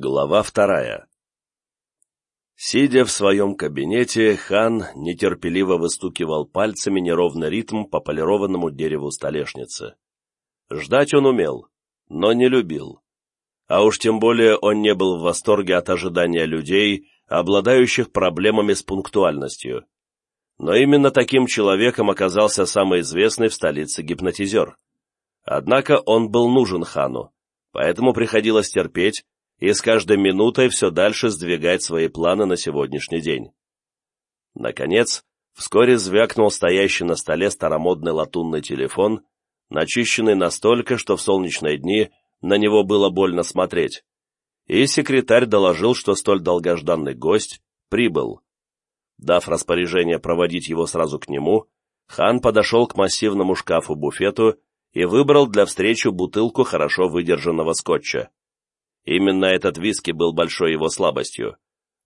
Глава вторая Сидя в своем кабинете, хан нетерпеливо выстукивал пальцами неровный ритм по полированному дереву столешницы. Ждать он умел, но не любил. А уж тем более он не был в восторге от ожидания людей, обладающих проблемами с пунктуальностью. Но именно таким человеком оказался самый известный в столице гипнотизер. Однако он был нужен хану, поэтому приходилось терпеть, и с каждой минутой все дальше сдвигать свои планы на сегодняшний день. Наконец, вскоре звякнул стоящий на столе старомодный латунный телефон, начищенный настолько, что в солнечные дни на него было больно смотреть, и секретарь доложил, что столь долгожданный гость прибыл. Дав распоряжение проводить его сразу к нему, хан подошел к массивному шкафу-буфету и выбрал для встречи бутылку хорошо выдержанного скотча. Именно этот виски был большой его слабостью,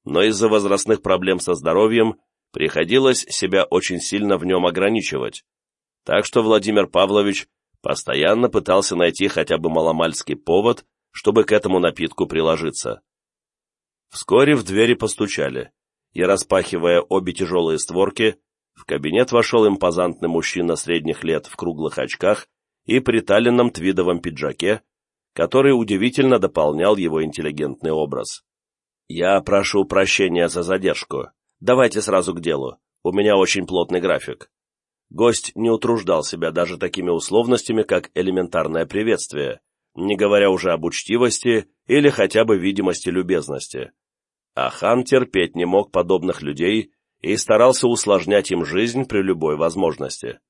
но из-за возрастных проблем со здоровьем приходилось себя очень сильно в нем ограничивать. Так что Владимир Павлович постоянно пытался найти хотя бы маломальский повод, чтобы к этому напитку приложиться. Вскоре в двери постучали, и, распахивая обе тяжелые створки, в кабинет вошел импозантный мужчина средних лет в круглых очках и приталенном твидовом пиджаке, который удивительно дополнял его интеллигентный образ. «Я прошу прощения за задержку. Давайте сразу к делу. У меня очень плотный график». Гость не утруждал себя даже такими условностями, как элементарное приветствие, не говоря уже об учтивости или хотя бы видимости любезности. А хан терпеть не мог подобных людей и старался усложнять им жизнь при любой возможности.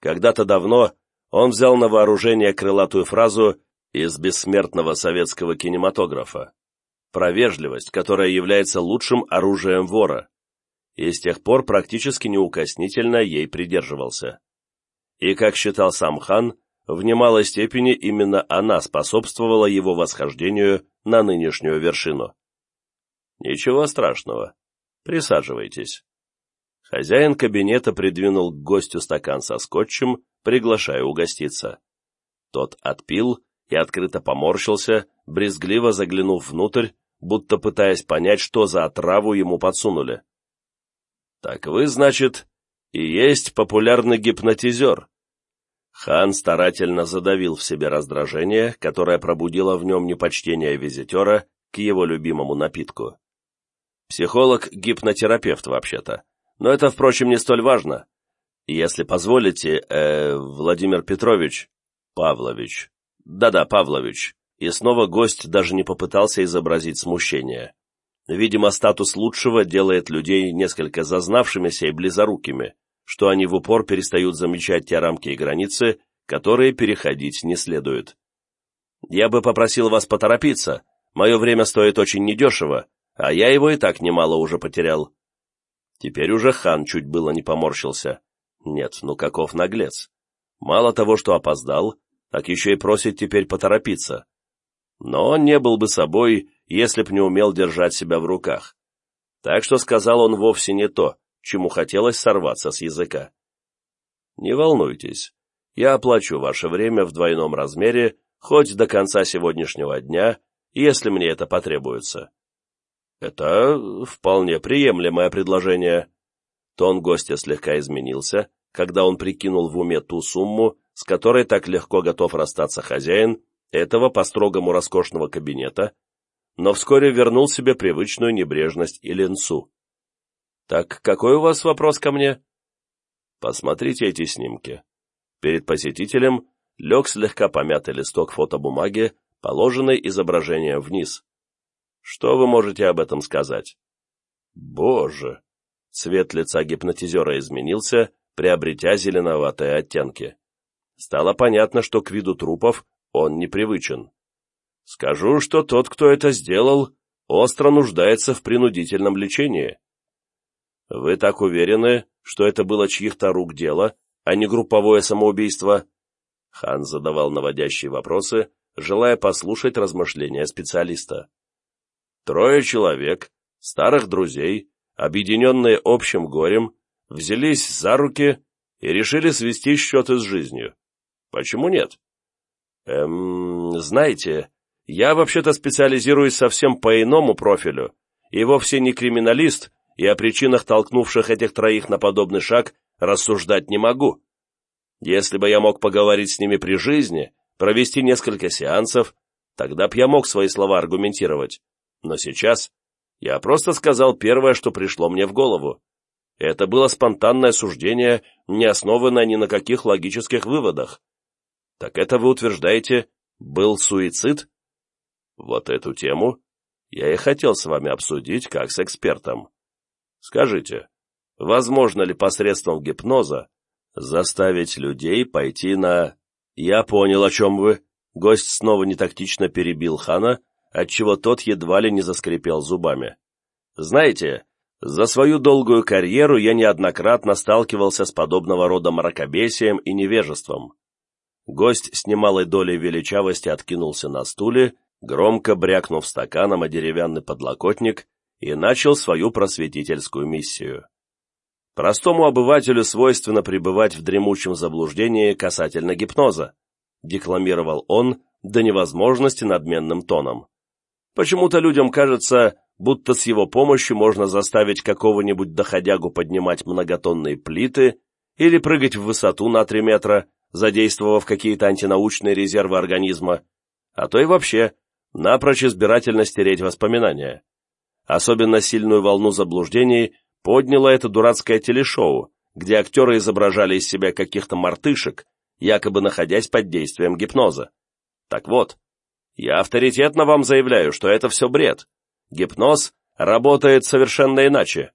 Когда-то давно он взял на вооружение крылатую фразу из бессмертного советского кинематографа, про вежливость, которая является лучшим оружием вора, и с тех пор практически неукоснительно ей придерживался. И, как считал сам хан, в немалой степени именно она способствовала его восхождению на нынешнюю вершину. «Ничего страшного. Присаживайтесь». Хозяин кабинета придвинул к гостю стакан со скотчем, приглашая угоститься. Тот отпил и открыто поморщился, брезгливо заглянув внутрь, будто пытаясь понять, что за отраву ему подсунули. «Так вы, значит, и есть популярный гипнотизер?» Хан старательно задавил в себе раздражение, которое пробудило в нем непочтение визитера к его любимому напитку. Психолог-гипнотерапевт, вообще-то. Но это, впрочем, не столь важно. Если позволите, э, Владимир Петрович, Павлович, «Да-да, Павлович». И снова гость даже не попытался изобразить смущение. Видимо, статус лучшего делает людей несколько зазнавшимися и близорукими, что они в упор перестают замечать те рамки и границы, которые переходить не следует. «Я бы попросил вас поторопиться. Мое время стоит очень недешево, а я его и так немало уже потерял». Теперь уже хан чуть было не поморщился. Нет, ну каков наглец. Мало того, что опоздал, так еще и просит теперь поторопиться. Но он не был бы собой, если б не умел держать себя в руках. Так что сказал он вовсе не то, чему хотелось сорваться с языка. «Не волнуйтесь, я оплачу ваше время в двойном размере хоть до конца сегодняшнего дня, если мне это потребуется». «Это вполне приемлемое предложение». Тон гостя слегка изменился, когда он прикинул в уме ту сумму, с которой так легко готов расстаться хозяин этого по-строгому роскошного кабинета, но вскоре вернул себе привычную небрежность и ленцу. «Так какой у вас вопрос ко мне?» «Посмотрите эти снимки». Перед посетителем лег слегка помятый листок фотобумаги, положенный изображением вниз. «Что вы можете об этом сказать?» «Боже!» Цвет лица гипнотизера изменился, приобретя зеленоватые оттенки. Стало понятно, что к виду трупов он непривычен. Скажу, что тот, кто это сделал, остро нуждается в принудительном лечении. Вы так уверены, что это было чьих-то рук дело, а не групповое самоубийство? Хан задавал наводящие вопросы, желая послушать размышления специалиста. Трое человек, старых друзей, объединенные общим горем, взялись за руки и решили свести счеты с жизнью. Почему нет? Эм, знаете, Я вообще-то специализируюсь совсем по иному профилю, и вовсе не криминалист, и о причинах, толкнувших этих троих на подобный шаг, рассуждать не могу. Если бы я мог поговорить с ними при жизни, провести несколько сеансов, тогда б я мог свои слова аргументировать. Но сейчас я просто сказал первое, что пришло мне в голову. Это было спонтанное суждение, не основанное ни на каких логических выводах. Так это вы утверждаете, был суицид? Вот эту тему я и хотел с вами обсудить как с экспертом. Скажите, возможно ли посредством гипноза заставить людей пойти на... Я понял, о чем вы. Гость снова нетактично перебил хана, отчего тот едва ли не заскрипел зубами. Знаете, за свою долгую карьеру я неоднократно сталкивался с подобного рода мракобесием и невежеством. Гость с немалой долей величавости откинулся на стуле, громко брякнув стаканом о деревянный подлокотник, и начал свою просветительскую миссию. Простому обывателю свойственно пребывать в дремучем заблуждении касательно гипноза, декламировал он до невозможности надменным тоном. Почему-то людям кажется, будто с его помощью можно заставить какого-нибудь доходягу поднимать многотонные плиты или прыгать в высоту на три метра, задействовав какие-то антинаучные резервы организма, а то и вообще напрочь избирательно стереть воспоминания. Особенно сильную волну заблуждений подняло это дурацкое телешоу, где актеры изображали из себя каких-то мартышек, якобы находясь под действием гипноза. Так вот, я авторитетно вам заявляю, что это все бред, Гипноз работает совершенно иначе.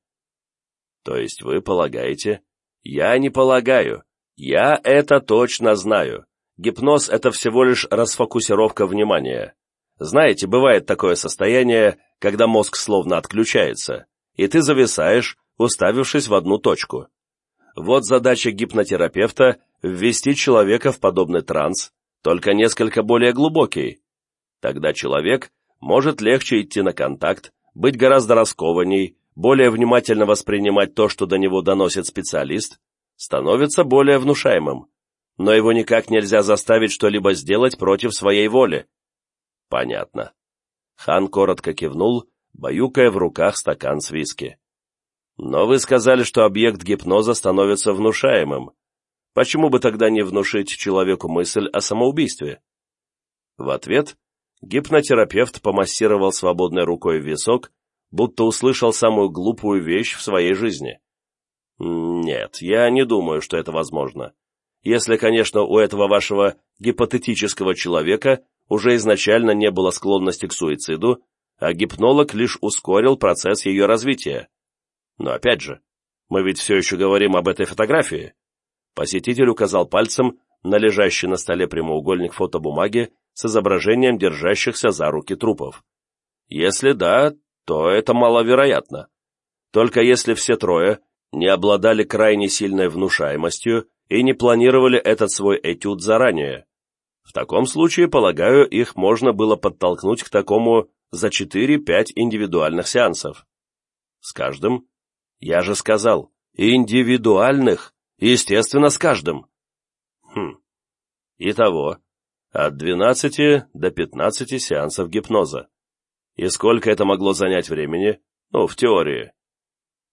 То есть вы полагаете? Я не полагаю. Я это точно знаю. Гипноз — это всего лишь расфокусировка внимания. Знаете, бывает такое состояние, когда мозг словно отключается, и ты зависаешь, уставившись в одну точку. Вот задача гипнотерапевта — ввести человека в подобный транс, только несколько более глубокий. Тогда человек может легче идти на контакт, быть гораздо раскованней, более внимательно воспринимать то, что до него доносит специалист, становится более внушаемым, но его никак нельзя заставить что-либо сделать против своей воли. Понятно. Хан коротко кивнул, баюкая в руках стакан с виски. Но вы сказали, что объект гипноза становится внушаемым. Почему бы тогда не внушить человеку мысль о самоубийстве? В ответ Гипнотерапевт помассировал свободной рукой висок, будто услышал самую глупую вещь в своей жизни. «Нет, я не думаю, что это возможно. Если, конечно, у этого вашего гипотетического человека уже изначально не было склонности к суициду, а гипнолог лишь ускорил процесс ее развития. Но опять же, мы ведь все еще говорим об этой фотографии». Посетитель указал пальцем на лежащий на столе прямоугольник фотобумаги с изображением держащихся за руки трупов. Если да, то это маловероятно. Только если все трое не обладали крайне сильной внушаемостью и не планировали этот свой этюд заранее. В таком случае, полагаю, их можно было подтолкнуть к такому за 4-5 индивидуальных сеансов. С каждым? Я же сказал, индивидуальных, естественно, с каждым. Хм. Итого, от 12 до 15 сеансов гипноза. И сколько это могло занять времени? Ну, в теории.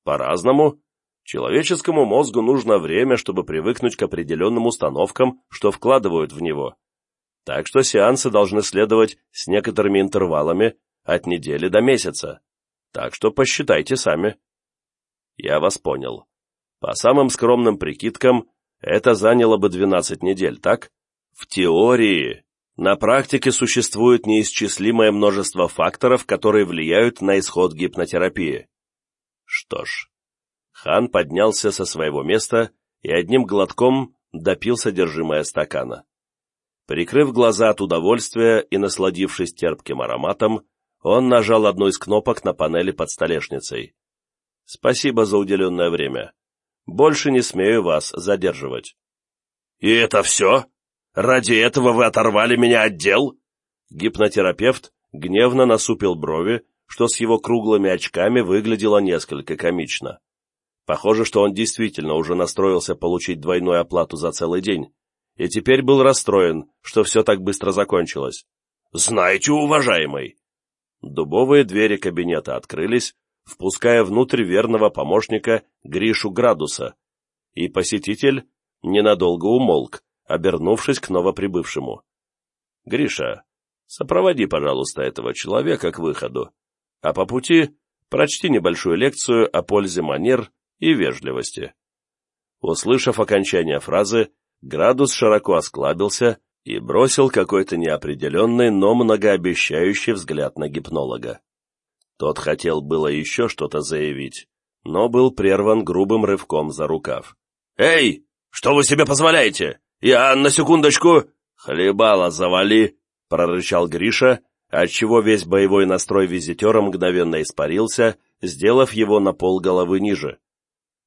По-разному. Человеческому мозгу нужно время, чтобы привыкнуть к определенным установкам, что вкладывают в него. Так что сеансы должны следовать с некоторыми интервалами от недели до месяца. Так что посчитайте сами. Я вас понял. По самым скромным прикидкам, это заняло бы 12 недель, так? В теории. На практике существует неисчислимое множество факторов, которые влияют на исход гипнотерапии. Что ж, хан поднялся со своего места и одним глотком допил содержимое стакана. Прикрыв глаза от удовольствия и насладившись терпким ароматом, он нажал одну из кнопок на панели под столешницей. «Спасибо за уделенное время. Больше не смею вас задерживать». «И это все?» Ради этого вы оторвали меня от дел?» Гипнотерапевт гневно насупил брови, что с его круглыми очками выглядело несколько комично. Похоже, что он действительно уже настроился получить двойную оплату за целый день, и теперь был расстроен, что все так быстро закончилось. «Знаете, уважаемый!» Дубовые двери кабинета открылись, впуская внутрь верного помощника Гришу Градуса, и посетитель ненадолго умолк, обернувшись к новоприбывшему. «Гриша, сопроводи, пожалуйста, этого человека к выходу, а по пути прочти небольшую лекцию о пользе манер и вежливости». Услышав окончание фразы, Градус широко осклабился и бросил какой-то неопределенный, но многообещающий взгляд на гипнолога. Тот хотел было еще что-то заявить, но был прерван грубым рывком за рукав. «Эй, что вы себе позволяете? Я на секундочку...» «Хлебало завали!» — прорычал Гриша, отчего весь боевой настрой визитера мгновенно испарился, сделав его на пол головы ниже.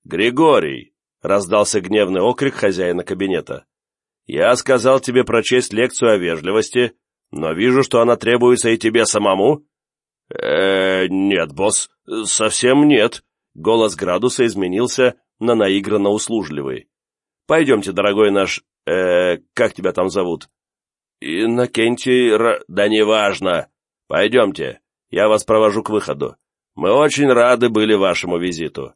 «Григорий!» — раздался гневный окрик хозяина кабинета. «Я сказал тебе прочесть лекцию о вежливости, но вижу, что она требуется и тебе самому». «Э, нет, босс, совсем нет». Голос градуса изменился на наигранно услужливый. «Пойдемте, дорогой наш... э, как тебя там зовут?» «Иннокентий... Р... да неважно. Пойдемте, я вас провожу к выходу. Мы очень рады были вашему визиту»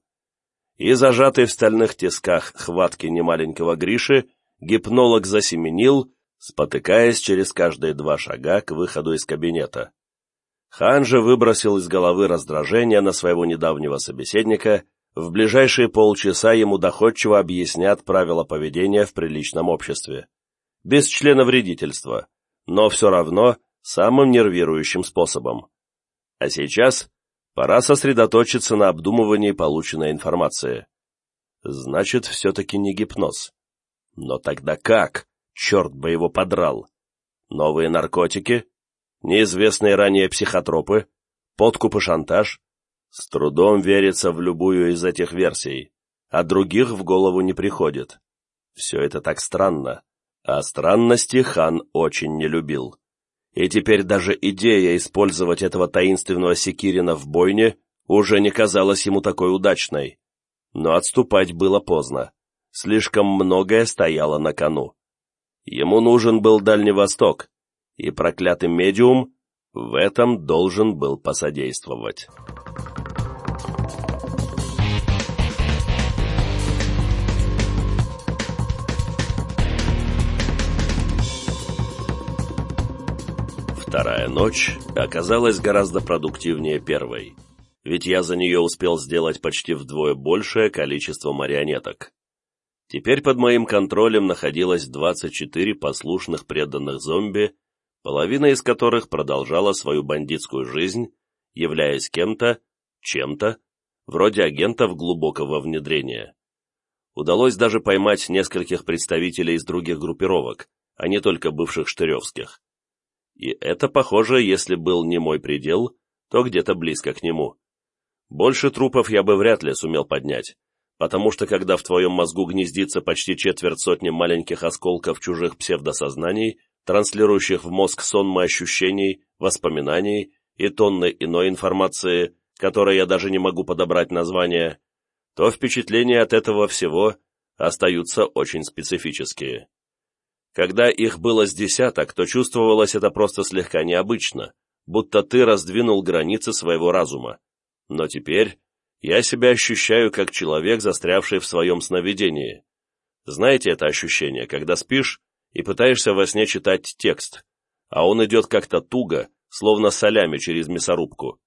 и, зажатый в стальных тисках хватки немаленького Гриши, гипнолог засеменил, спотыкаясь через каждые два шага к выходу из кабинета. Хан же выбросил из головы раздражение на своего недавнего собеседника, в ближайшие полчаса ему доходчиво объяснят правила поведения в приличном обществе. Без члена вредительства, но все равно самым нервирующим способом. А сейчас Пора сосредоточиться на обдумывании полученной информации. Значит, все-таки не гипноз. Но тогда как? Черт бы его подрал. Новые наркотики? Неизвестные ранее психотропы? Подкуп и шантаж? С трудом верится в любую из этих версий, а других в голову не приходит. Все это так странно, а странности хан очень не любил и теперь даже идея использовать этого таинственного Секирина в бойне уже не казалась ему такой удачной. Но отступать было поздно. Слишком многое стояло на кону. Ему нужен был Дальний Восток, и проклятый медиум в этом должен был посодействовать. Вторая ночь оказалась гораздо продуктивнее первой, ведь я за нее успел сделать почти вдвое большее количество марионеток. Теперь под моим контролем находилось 24 послушных преданных зомби, половина из которых продолжала свою бандитскую жизнь, являясь кем-то, чем-то, вроде агентов глубокого внедрения. Удалось даже поймать нескольких представителей из других группировок, а не только бывших штыревских. И это, похоже, если был не мой предел, то где-то близко к нему. Больше трупов я бы вряд ли сумел поднять, потому что когда в твоем мозгу гнездится почти четверть сотни маленьких осколков чужих псевдосознаний, транслирующих в мозг сонмы ощущений, воспоминаний и тонны иной информации, которой я даже не могу подобрать название, то впечатления от этого всего остаются очень специфические. Когда их было с десяток, то чувствовалось это просто слегка необычно, будто ты раздвинул границы своего разума. Но теперь я себя ощущаю как человек, застрявший в своем сновидении. Знаете это ощущение, когда спишь и пытаешься во сне читать текст, а он идет как-то туго, словно солями через мясорубку.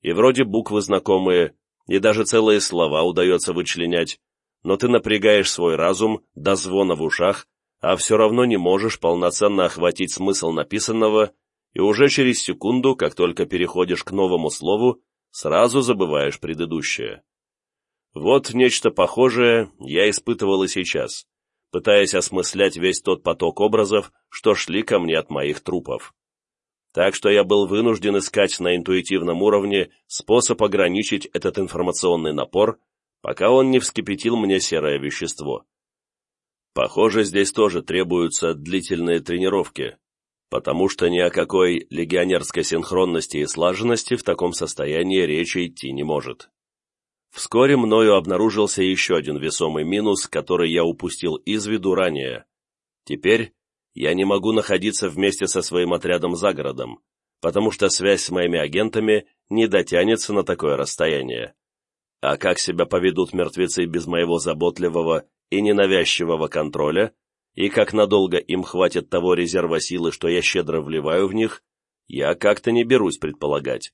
И вроде буквы знакомые, и даже целые слова удается вычленять, но ты напрягаешь свой разум до звона в ушах, а все равно не можешь полноценно охватить смысл написанного, и уже через секунду, как только переходишь к новому слову, сразу забываешь предыдущее. Вот нечто похожее я испытывал и сейчас, пытаясь осмыслять весь тот поток образов, что шли ко мне от моих трупов. Так что я был вынужден искать на интуитивном уровне способ ограничить этот информационный напор, пока он не вскипятил мне серое вещество. Похоже, здесь тоже требуются длительные тренировки, потому что ни о какой легионерской синхронности и слаженности в таком состоянии речи идти не может. Вскоре мною обнаружился еще один весомый минус, который я упустил из виду ранее. Теперь Я не могу находиться вместе со своим отрядом за городом, потому что связь с моими агентами не дотянется на такое расстояние. А как себя поведут мертвецы без моего заботливого и ненавязчивого контроля, и как надолго им хватит того резерва силы, что я щедро вливаю в них, я как-то не берусь предполагать.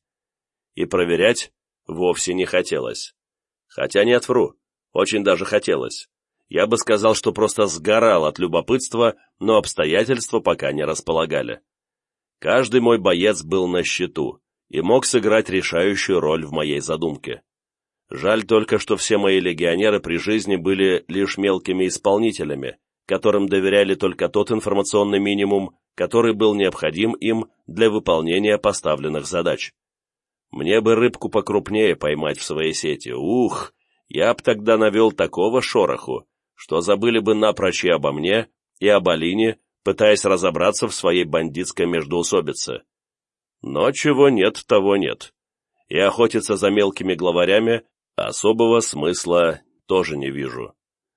И проверять вовсе не хотелось. Хотя не отвру, очень даже хотелось. Я бы сказал, что просто сгорал от любопытства, но обстоятельства пока не располагали. Каждый мой боец был на счету и мог сыграть решающую роль в моей задумке. Жаль только, что все мои легионеры при жизни были лишь мелкими исполнителями, которым доверяли только тот информационный минимум, который был необходим им для выполнения поставленных задач. Мне бы рыбку покрупнее поймать в своей сети. Ух, я б тогда навел такого шороху, что забыли бы напрочь и обо мне, и об Алине, пытаясь разобраться в своей бандитской междоусобице. Но чего нет, того нет. И охотиться за мелкими главарями особого смысла тоже не вижу.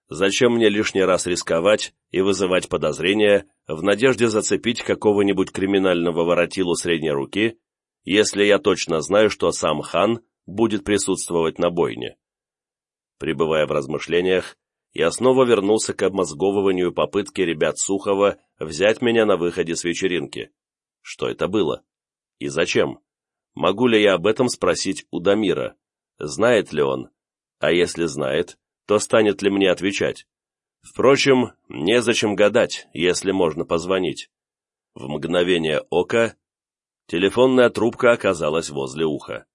Зачем мне лишний раз рисковать и вызывать подозрения в надежде зацепить какого-нибудь криминального воротилу средней руки, если я точно знаю, что сам хан будет присутствовать на бойне? Пребывая в размышлениях, я снова вернулся к обмозговыванию попытки ребят Сухова взять меня на выходе с вечеринки. Что это было? И зачем? Могу ли я об этом спросить у Дамира? Знает ли он? А если знает, то станет ли мне отвечать? Впрочем, незачем гадать, если можно позвонить. В мгновение ока телефонная трубка оказалась возле уха.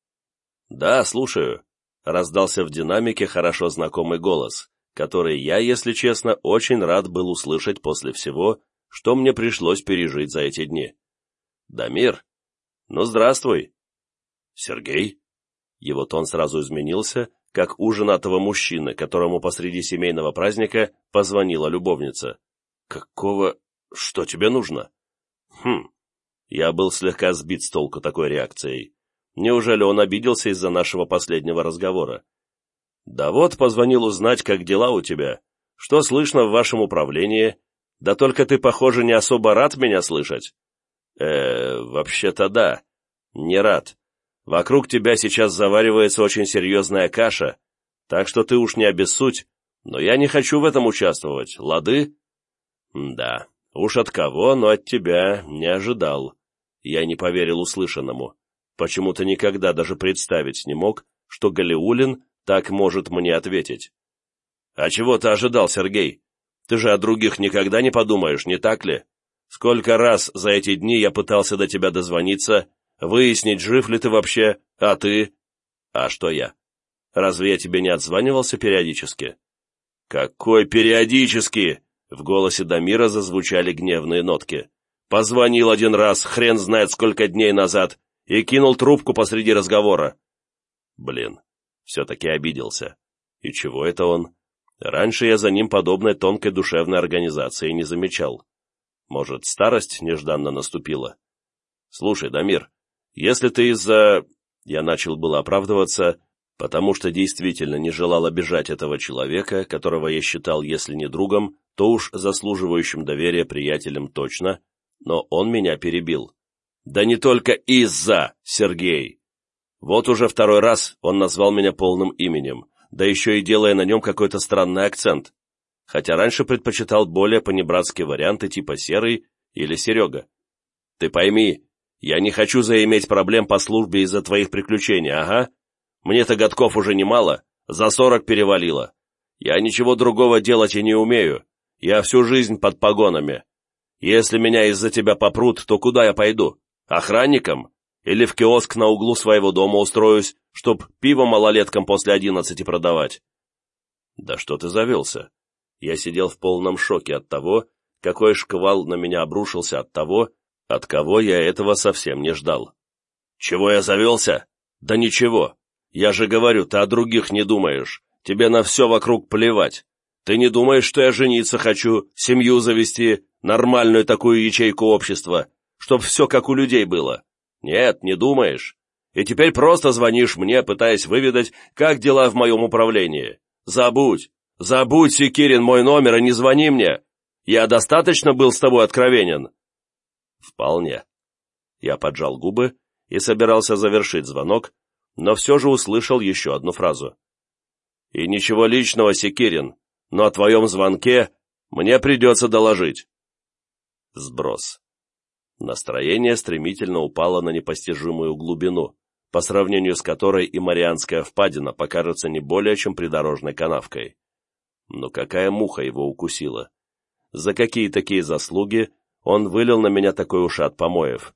«Да, слушаю», — раздался в динамике хорошо знакомый голос, который я, если честно, очень рад был услышать после всего, что мне пришлось пережить за эти дни. «Дамир? Ну, здравствуй!» «Сергей?» Его тон сразу изменился, как у женатого мужчины, которому посреди семейного праздника позвонила любовница. «Какого... Что тебе нужно?» «Хм...» Я был слегка сбит с толку такой реакцией. Неужели он обиделся из-за нашего последнего разговора? «Да вот, позвонил узнать, как дела у тебя. Что слышно в вашем управлении? Да только ты, похоже, не особо рад меня слышать». «Э, вообще-то да. Не рад. Вокруг тебя сейчас заваривается очень серьезная каша, так что ты уж не обессудь, но я не хочу в этом участвовать, лады?» «Да, уж от кого, но от тебя не ожидал». Я не поверил услышанному. Почему-то никогда даже представить не мог, что Галиулин так может мне ответить. «А чего ты ожидал, Сергей? Ты же о других никогда не подумаешь, не так ли? Сколько раз за эти дни я пытался до тебя дозвониться, выяснить, жив ли ты вообще, а ты...» «А что я? Разве я тебе не отзванивался периодически?» «Какой периодически?» В голосе Дамира зазвучали гневные нотки. «Позвонил один раз, хрен знает сколько дней назад, и кинул трубку посреди разговора». «Блин, все-таки обиделся. И чего это он? Раньше я за ним подобной тонкой душевной организации не замечал. Может, старость нежданно наступила? Слушай, Дамир, если ты из-за... Я начал было оправдываться, потому что действительно не желал обижать этого человека, которого я считал, если не другом, то уж заслуживающим доверия приятелем точно, но он меня перебил. «Да не только из-за, Сергей! Вот уже второй раз он назвал меня полным именем, да еще и делая на нем какой-то странный акцент, хотя раньше предпочитал более понебратские варианты типа Серый или Серега. Ты пойми, я не хочу заиметь проблем по службе из-за твоих приключений, ага. Мне-то годков уже немало, за сорок перевалило. Я ничего другого делать и не умею. Я всю жизнь под погонами. Если меня из-за тебя попрут, то куда я пойду? Охранником? Или в киоск на углу своего дома устроюсь, чтоб пиво малолеткам после одиннадцати продавать. Да что ты завелся? Я сидел в полном шоке от того, какой шквал на меня обрушился от того, от кого я этого совсем не ждал. Чего я завелся? Да ничего. Я же говорю, ты о других не думаешь. Тебе на все вокруг плевать. Ты не думаешь, что я жениться хочу, семью завести, нормальную такую ячейку общества, чтоб все как у людей было. Нет, не думаешь. И теперь просто звонишь мне, пытаясь выведать, как дела в моем управлении. Забудь. Забудь, Секирин, мой номер и не звони мне. Я достаточно был с тобой откровенен?» «Вполне». Я поджал губы и собирался завершить звонок, но все же услышал еще одну фразу. «И ничего личного, Секирин, но о твоем звонке мне придется доложить». Сброс. Настроение стремительно упало на непостижимую глубину, по сравнению с которой и Марианская впадина покажется не более чем придорожной канавкой. Но какая муха его укусила? За какие такие заслуги он вылил на меня такой ушат помоев?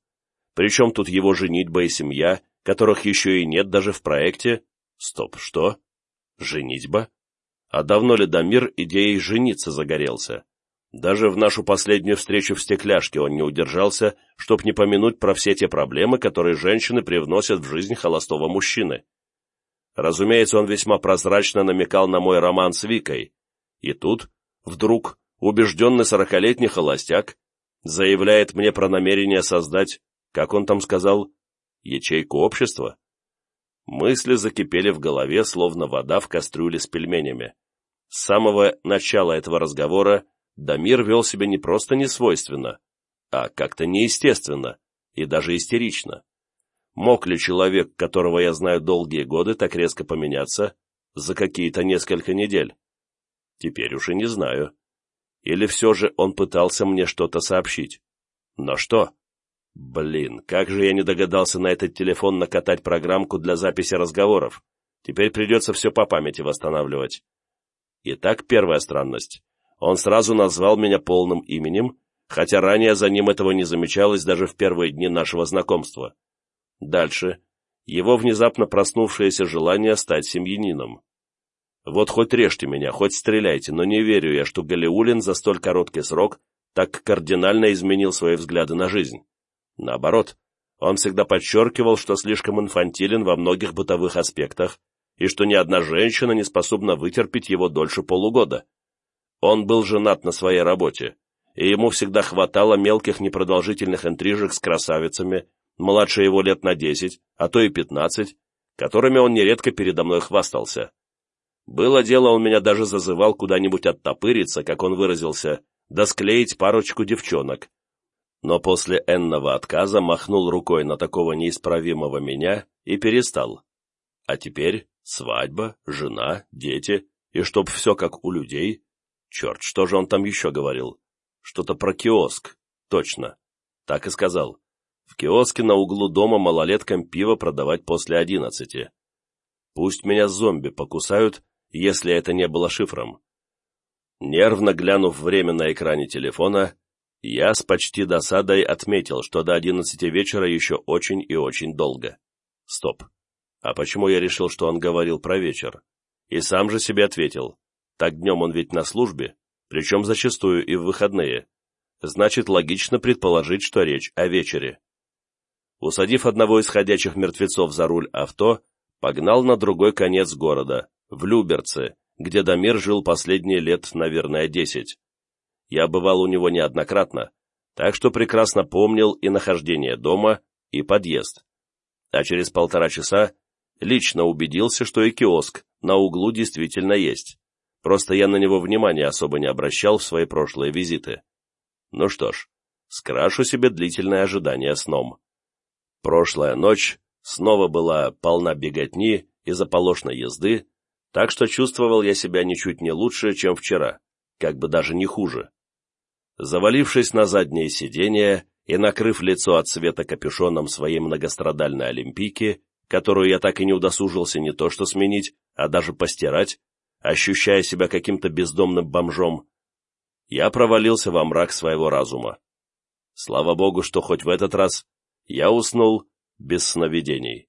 Причем тут его женитьба и семья, которых еще и нет даже в проекте? Стоп, что? Женитьба? А давно ли Дамир идеей жениться загорелся? Даже в нашу последнюю встречу в стекляшке он не удержался, чтоб не помянуть про все те проблемы, которые женщины привносят в жизнь холостого мужчины. Разумеется, он весьма прозрачно намекал на мой роман с Викой. И тут, вдруг, убежденный сорокалетний холостяк заявляет мне про намерение создать, как он там сказал, ячейку общества. Мысли закипели в голове, словно вода в кастрюле с пельменями. С самого начала этого разговора Дамир вел себя не просто несвойственно, а как-то неестественно и даже истерично. Мог ли человек, которого я знаю долгие годы, так резко поменяться за какие-то несколько недель? Теперь уж и не знаю. Или все же он пытался мне что-то сообщить? Но что? Блин, как же я не догадался на этот телефон накатать программку для записи разговоров. Теперь придется все по памяти восстанавливать. Итак, первая странность. Он сразу назвал меня полным именем, хотя ранее за ним этого не замечалось даже в первые дни нашего знакомства. Дальше. Его внезапно проснувшееся желание стать семьянином. Вот хоть режьте меня, хоть стреляйте, но не верю я, что Галиулин за столь короткий срок так кардинально изменил свои взгляды на жизнь. Наоборот, он всегда подчеркивал, что слишком инфантилен во многих бытовых аспектах и что ни одна женщина не способна вытерпеть его дольше полугода. Он был женат на своей работе, и ему всегда хватало мелких непродолжительных интрижек с красавицами, младше его лет на десять, а то и пятнадцать, которыми он нередко передо мной хвастался. Было дело, он меня даже зазывал куда-нибудь оттопыриться, как он выразился, да склеить парочку девчонок. Но после энного отказа махнул рукой на такого неисправимого меня и перестал. А теперь свадьба, жена, дети, и чтоб все как у людей, Черт, что же он там еще говорил? Что-то про киоск. Точно. Так и сказал. В киоске на углу дома малолеткам пиво продавать после одиннадцати. Пусть меня зомби покусают, если это не было шифром. Нервно глянув время на экране телефона, я с почти досадой отметил, что до одиннадцати вечера еще очень и очень долго. Стоп. А почему я решил, что он говорил про вечер? И сам же себе ответил. Так днем он ведь на службе, причем зачастую и в выходные. Значит, логично предположить, что речь о вечере. Усадив одного из ходячих мертвецов за руль авто, погнал на другой конец города, в Люберцы, где Дамир жил последние лет, наверное, десять. Я бывал у него неоднократно, так что прекрасно помнил и нахождение дома, и подъезд. А через полтора часа лично убедился, что и киоск на углу действительно есть. Просто я на него внимания особо не обращал в свои прошлые визиты. Ну что ж, скрашу себе длительное ожидание сном. Прошлая ночь снова была полна беготни и заполошной езды, так что чувствовал я себя ничуть не лучше, чем вчера, как бы даже не хуже. Завалившись на заднее сиденье и накрыв лицо от света капюшоном своей многострадальной олимпийки, которую я так и не удосужился не то что сменить, а даже постирать, ощущая себя каким-то бездомным бомжом, я провалился во мрак своего разума. Слава богу, что хоть в этот раз я уснул без сновидений.